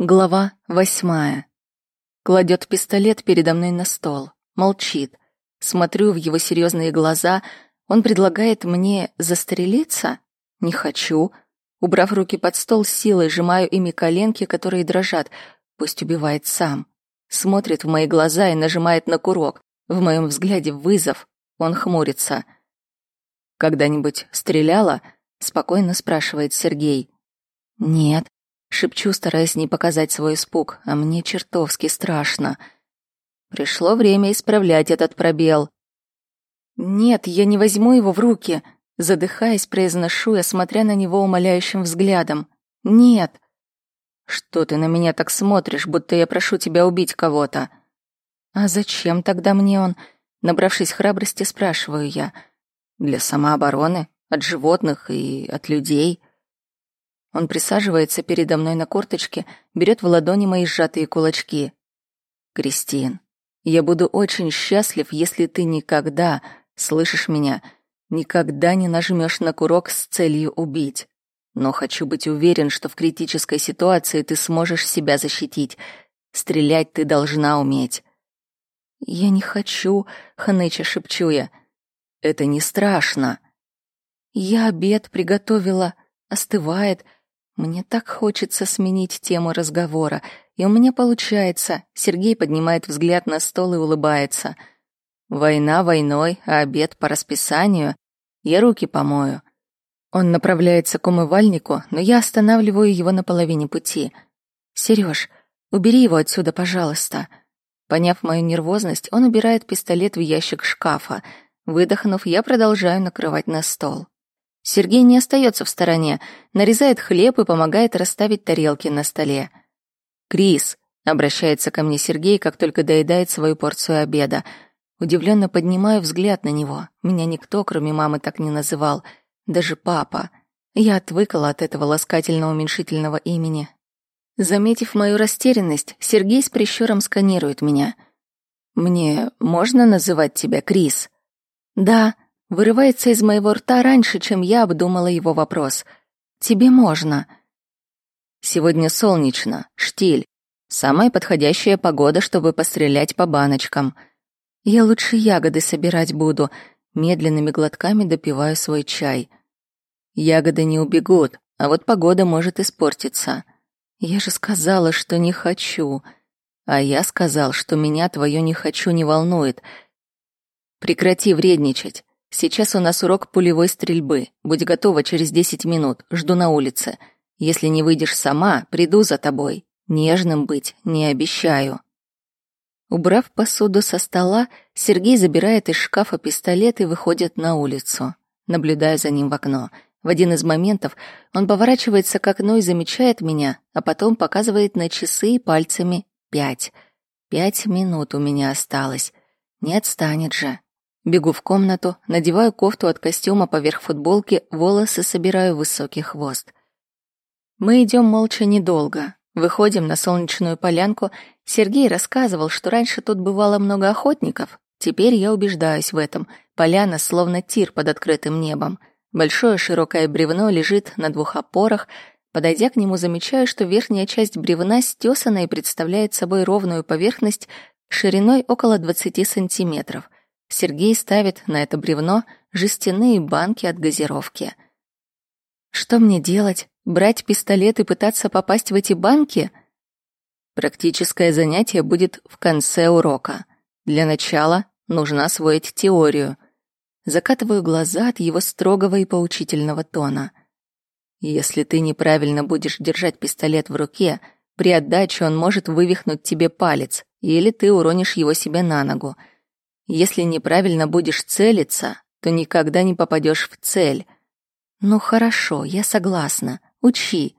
Глава восьмая. Кладет пистолет передо мной на стол. Молчит. Смотрю в его серьезные глаза. Он предлагает мне застрелиться? Не хочу. Убрав руки под стол, силой сжимаю ими коленки, которые дрожат. Пусть убивает сам. Смотрит в мои глаза и нажимает на курок. В моем взгляде вызов. Он хмурится. «Когда-нибудь стреляла?» — спокойно спрашивает Сергей. «Нет», Шепчу, стараясь не показать свой испуг, а мне чертовски страшно. Пришло время исправлять этот пробел. «Нет, я не возьму его в руки», — задыхаясь, произношу я, смотря на него умоляющим взглядом. «Нет». «Что ты на меня так смотришь, будто я прошу тебя убить кого-то?» «А зачем тогда мне он?» Набравшись храбрости, спрашиваю я. «Для самообороны, от животных и от людей». Он присаживается передо мной на корточке, берет в ладони мои сжатые кулачки. «Кристин, я буду очень счастлив, если ты никогда, слышишь меня, никогда не нажмешь на курок с целью убить. Но хочу быть уверен, что в критической ситуации ты сможешь себя защитить. Стрелять ты должна уметь». «Я не хочу», — хныча шепчу я. «Это не страшно». «Я обед приготовила, остывает», — мне так хочется сменить тему разговора, и у меня получается. Сергей поднимает взгляд на стол и улыбается. Война войной, а обед по расписанию. Я руки помою. Он направляется к умывальнику, но я останавливаю его на половине пути. Сереж, убери его отсюда, пожалуйста. Поняв мою нервозность, он убирает пистолет в ящик шкафа. Выдохнув, я продолжаю накрывать на стол. Сергей не остается в стороне, нарезает хлеб и помогает расставить тарелки на столе. «Крис», — обращается ко мне Сергей, как только доедает свою порцию обеда. Удивленно поднимаю взгляд на него. Меня никто, кроме мамы, так не называл. Даже папа. Я отвыкла от этого ласкательно-уменьшительного имени. Заметив мою растерянность, Сергей с прищуром сканирует меня. «Мне можно называть тебя Крис?» «Да», вырывается из моего рта раньше, чем я обдумала его вопрос. «Тебе можно». «Сегодня солнечно, штиль. Самая подходящая погода, чтобы пострелять по баночкам. Я лучше ягоды собирать буду», медленными глотками допиваю свой чай. Ягоды не убегут, а вот погода может испортиться. Я же сказала, что не хочу. А я сказал, что меня твое не хочу не волнует. Прекрати вредничать. Сейчас у нас урок пулевой стрельбы. Будь готова через десять минут. Жду на улице. Если не выйдешь сама, приду за тобой. Нежным быть не обещаю. Убрав посуду со стола, Сергей забирает из шкафа пистолет и выходит на улицу, наблюдая за ним в окно. В один из моментов он поворачивается к окну и замечает меня, а потом показывает на часы пальцами пять. Пять минут у меня осталось. Не отстанет же. Бегу в комнату, надеваю кофту от костюма поверх футболки, волосы собираю в высокий хвост. Мы идем молча недолго. Выходим на солнечную полянку. Сергей рассказывал, что раньше тут бывало много охотников. Теперь я убеждаюсь в этом. Поляна словно тир под открытым небом. Большое широкое бревно лежит на двух опорах. Подойдя к нему, замечаю, что верхняя часть бревна стесана и представляет собой ровную поверхность шириной около 20 сантиметров — Сергей ставит на это бревно жестяные банки от газировки. Что мне делать? Брать пистолет и пытаться попасть в эти банки? Практическое занятие будет в конце урока. Для начала нужно освоить теорию. Закатываю глаза от его строгого и поучительного тона. Если ты неправильно будешь держать пистолет в руке, при отдаче он может вывихнуть тебе палец, или ты уронишь его себе на ногу — если неправильно будешь целиться, то никогда не попадешь в цель. Ну хорошо, я согласна. Учи.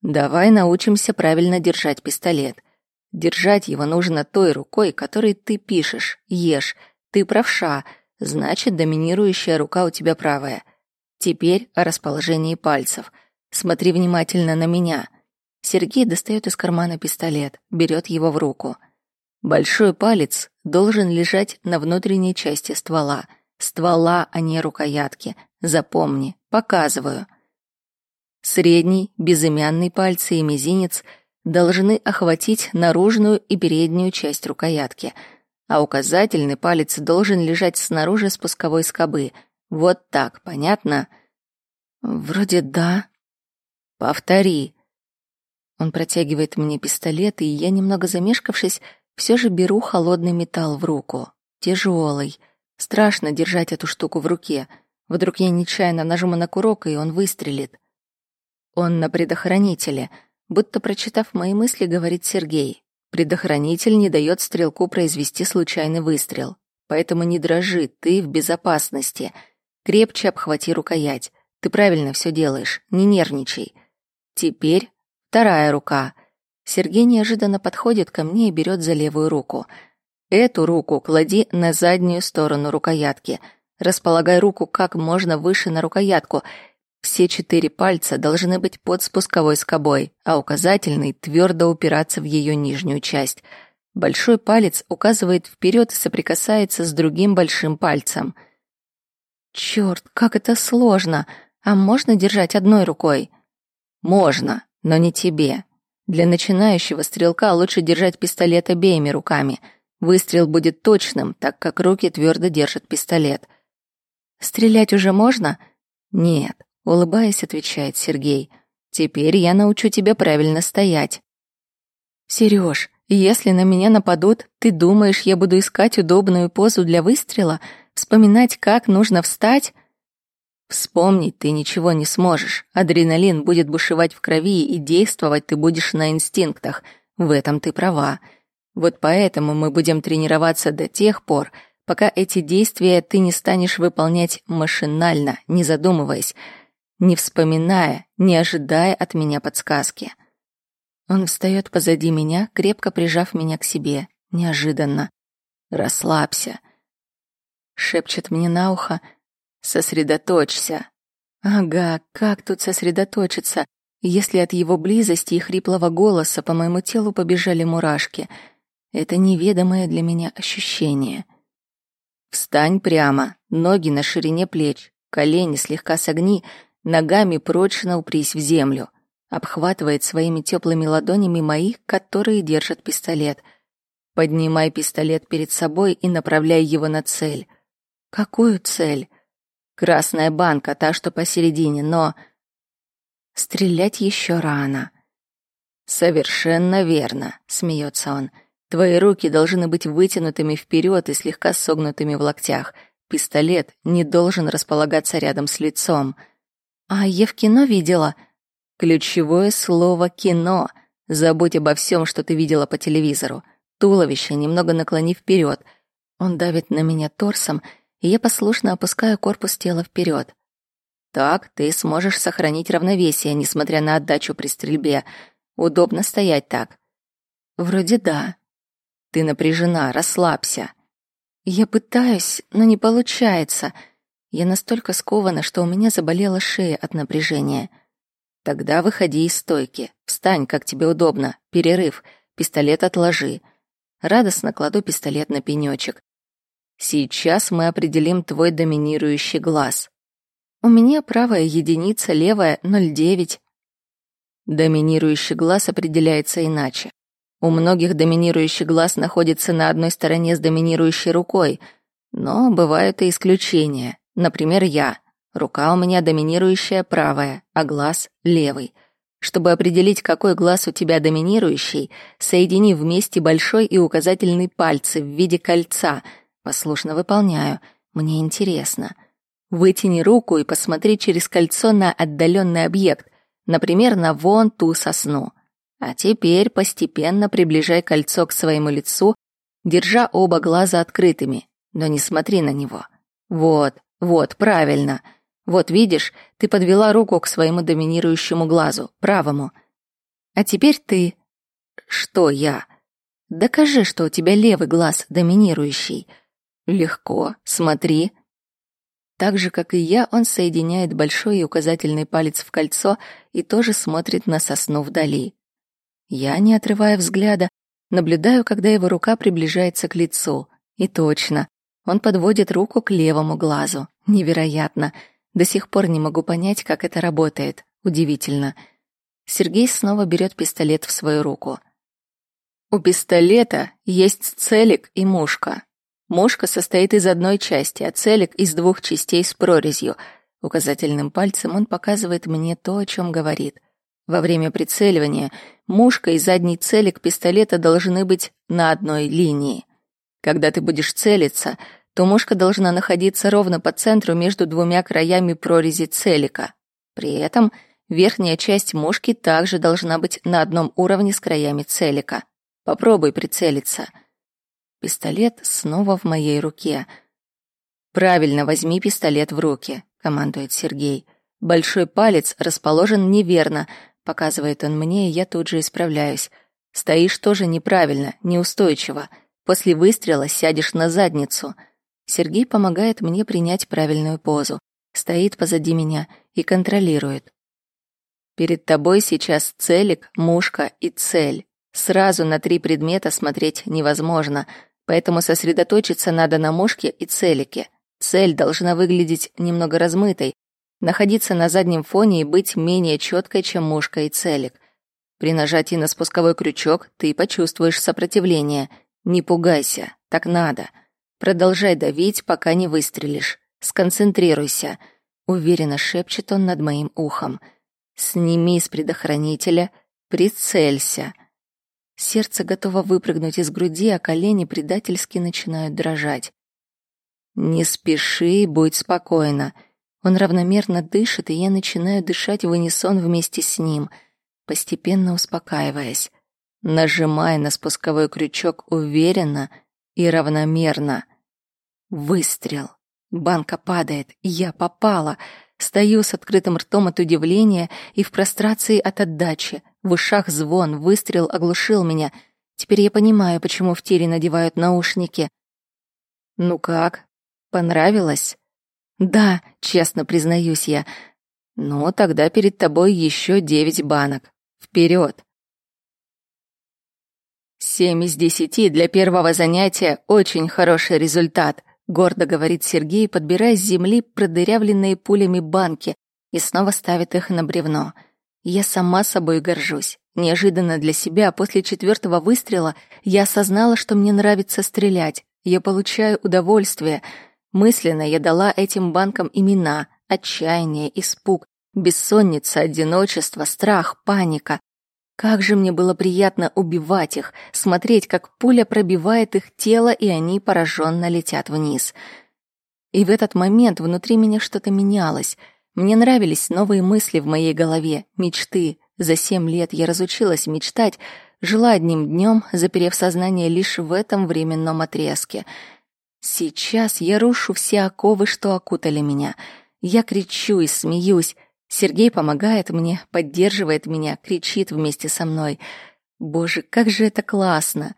Давай научимся правильно держать пистолет. Держать его нужно той рукой, которой ты пишешь, ешь. Ты правша, значит, доминирующая рука у тебя правая. Теперь о расположении пальцев. Смотри внимательно на меня. Сергей достает из кармана пистолет, берет его в руку — Большой палец должен лежать на внутренней части ствола. Ствола, а не рукоятки. Запомни, показываю. Средний, безымянный пальцы и мизинец должны охватить наружную и переднюю часть рукоятки, а указательный палец должен лежать снаружи спусковой скобы. Вот так, понятно? Вроде да. Повтори. Он протягивает мне пистолет, и я, немного замешкавшись, все же беру холодный металл в руку. Тяжелый. Страшно держать эту штуку в руке. Вдруг я нечаянно нажму на курок, и он выстрелит. Он на предохранителе. Будто прочитав мои мысли, говорит Сергей. Предохранитель не дает стрелку произвести случайный выстрел. Поэтому не дрожи, ты в безопасности. Крепче обхвати рукоять. Ты правильно все делаешь, не нервничай. Теперь вторая рука. Сергей неожиданно подходит ко мне и берет за левую руку — Эту руку клади на заднюю сторону рукоятки. Располагай руку как можно выше на рукоятку. Все четыре пальца должны быть под спусковой скобой, а указательный твердо упираться в ее нижнюю часть. Большой палец указывает вперед и соприкасается с другим большим пальцем. Черт, как это сложно! А можно держать одной рукой? Можно, но не тебе. Для начинающего стрелка лучше держать пистолет обеими руками — Выстрел будет точным, так как руки твердо держат пистолет. «Стрелять уже можно?» «Нет», — улыбаясь, отвечает Сергей. «Теперь я научу тебя правильно стоять». «Серёж, если на меня нападут, ты думаешь, я буду искать удобную позу для выстрела, вспоминать, как нужно встать?» Вспомнить ты ничего не сможешь. Адреналин будет бушевать в крови, и действовать ты будешь на инстинктах. В этом ты права. Вот поэтому мы будем тренироваться до тех пор, пока эти действия ты не станешь выполнять машинально, не задумываясь, не вспоминая, не ожидая от меня подсказки. Он встает позади меня, крепко прижав меня к себе, неожиданно. «Расслабься», — шепчет мне на ухо, «сосредоточься». Ага, как тут сосредоточиться, если от его близости и хриплого голоса по моему телу побежали мурашки — это неведомое для меня ощущение. Встань прямо, ноги на ширине плеч, колени слегка согни, ногами прочно упрись в землю. Обхватывает своими теплыми ладонями мои, которые держат пистолет. Поднимай пистолет перед собой и направляй его на цель. Какую цель? Красная банка, та, что посередине, но... Стрелять еще рано. Совершенно верно, смеется он. Твои руки должны быть вытянутыми вперед и слегка согнутыми в локтях. Пистолет не должен располагаться рядом с лицом. А я в кино видела. Ключевое слово «кино». Забудь обо всем, что ты видела по телевизору. Туловище немного наклони вперед. Он давит на меня торсом, и я послушно опускаю корпус тела вперед. Так ты сможешь сохранить равновесие, несмотря на отдачу при стрельбе. Удобно стоять так. Вроде да. Ты напряжена, расслабься. Я пытаюсь, но не получается. Я настолько скована, что у меня заболела шея от напряжения. Тогда выходи из стойки. Встань, как тебе удобно. Перерыв. Пистолет отложи. Радостно кладу пистолет на пенечек. Сейчас мы определим твой доминирующий глаз. У меня правая единица, левая 0,9. Доминирующий глаз определяется иначе. У многих доминирующий глаз находится на одной стороне с доминирующей рукой, но бывают и исключения. Например, я. Рука у меня доминирующая правая, а глаз левый. Чтобы определить, какой глаз у тебя доминирующий, соедини вместе большой и указательный пальцы в виде кольца. Послушно выполняю. Мне интересно. Вытяни руку и посмотри через кольцо на отдаленный объект, например, на вон ту сосну. А теперь постепенно приближай кольцо к своему лицу, держа оба глаза открытыми, но не смотри на него. Вот, вот, правильно. Вот видишь, ты подвела руку к своему доминирующему глазу, правому. А теперь ты. Что я? Докажи, что у тебя левый глаз доминирующий. Легко, смотри. Так же, как и я, он соединяет большой и указательный палец в кольцо и тоже смотрит на сосну вдали. Я, не отрывая взгляда, наблюдаю, когда его рука приближается к лицу. И точно, он подводит руку к левому глазу. Невероятно. До сих пор не могу понять, как это работает. Удивительно. Сергей снова берет пистолет в свою руку. У пистолета есть целик и мушка. Мушка состоит из одной части, а целик из двух частей с прорезью. Указательным пальцем он показывает мне то, о чем говорит. Во время прицеливания мушка и задний целик пистолета должны быть на одной линии. Когда ты будешь целиться, то мушка должна находиться ровно по центру между двумя краями прорези целика. При этом верхняя часть мушки также должна быть на одном уровне с краями целика. Попробуй прицелиться. Пистолет снова в моей руке. Правильно возьми пистолет в руки, командует Сергей. Большой палец расположен неверно, показывает он мне, и я тут же исправляюсь. Стоишь тоже неправильно, неустойчиво. После выстрела сядешь на задницу. Сергей помогает мне принять правильную позу. Стоит позади меня и контролирует. Перед тобой сейчас целик, мушка и цель. Сразу на три предмета смотреть невозможно — Поэтому сосредоточиться надо на мушке и целике. Цель должна выглядеть немного размытой, находиться на заднем фоне и быть менее четкой, чем мушка и целик. При нажатии на спусковой крючок ты почувствуешь сопротивление. Не пугайся, так надо. Продолжай давить, пока не выстрелишь. Сконцентрируйся. Уверенно шепчет он над моим ухом. Сними с предохранителя, прицелься. Сердце готово выпрыгнуть из груди, а колени предательски начинают дрожать. «Не спеши, будь спокойна». Он равномерно дышит, и я начинаю дышать в унисон вместе с ним, постепенно успокаиваясь. Нажимая на спусковой крючок уверенно и равномерно. Выстрел. Банка падает. Я попала. Стою с открытым ртом от удивления и в прострации от отдачи. В ушах звон, выстрел оглушил меня. Теперь я понимаю, почему в тире надевают наушники. Ну как? Понравилось? Да, честно признаюсь я. Ну, тогда перед тобой еще девять банок. Вперед! Семь из десяти для первого занятия очень хороший результат, гордо говорит Сергей, подбирая с земли продырявленные пулями банки и снова ставит их на бревно. Я сама собой горжусь. Неожиданно для себя, после четвертого выстрела, я осознала, что мне нравится стрелять. Я получаю удовольствие. Мысленно я дала этим банкам имена: отчаяние, испуг, бессонница, одиночество, страх, паника. Как же мне было приятно убивать их, смотреть, как пуля пробивает их тело, и они пораженно летят вниз. И в этот момент внутри меня что-то менялось — мне нравились новые мысли в моей голове, мечты. За семь лет я разучилась мечтать, жила одним днем, заперев сознание лишь в этом временном отрезке. Сейчас я рушу все оковы, что окутали меня. Я кричу и смеюсь. Сергей помогает мне, поддерживает меня, кричит вместе со мной. Боже, как же это классно!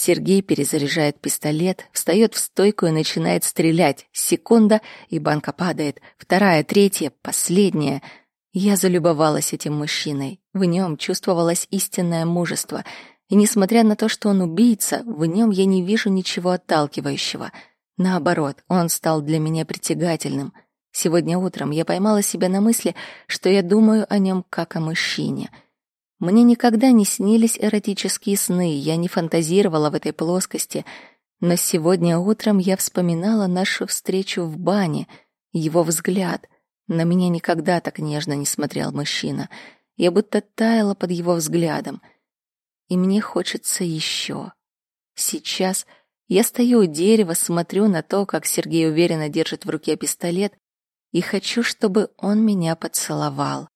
Сергей перезаряжает пистолет, встает в стойку и начинает стрелять. Секунда, и банка падает. Вторая, третья, последняя. Я залюбовалась этим мужчиной. В нем чувствовалось истинное мужество. И несмотря на то, что он убийца, в нем я не вижу ничего отталкивающего. Наоборот, он стал для меня притягательным. Сегодня утром я поймала себя на мысли, что я думаю о нем как о мужчине — мне никогда не снились эротические сны, я не фантазировала в этой плоскости, но сегодня утром я вспоминала нашу встречу в бане, его взгляд. На меня никогда так нежно не смотрел мужчина. Я будто таяла под его взглядом. И мне хочется еще. Сейчас я стою у дерева, смотрю на то, как Сергей уверенно держит в руке пистолет, и хочу, чтобы он меня поцеловал.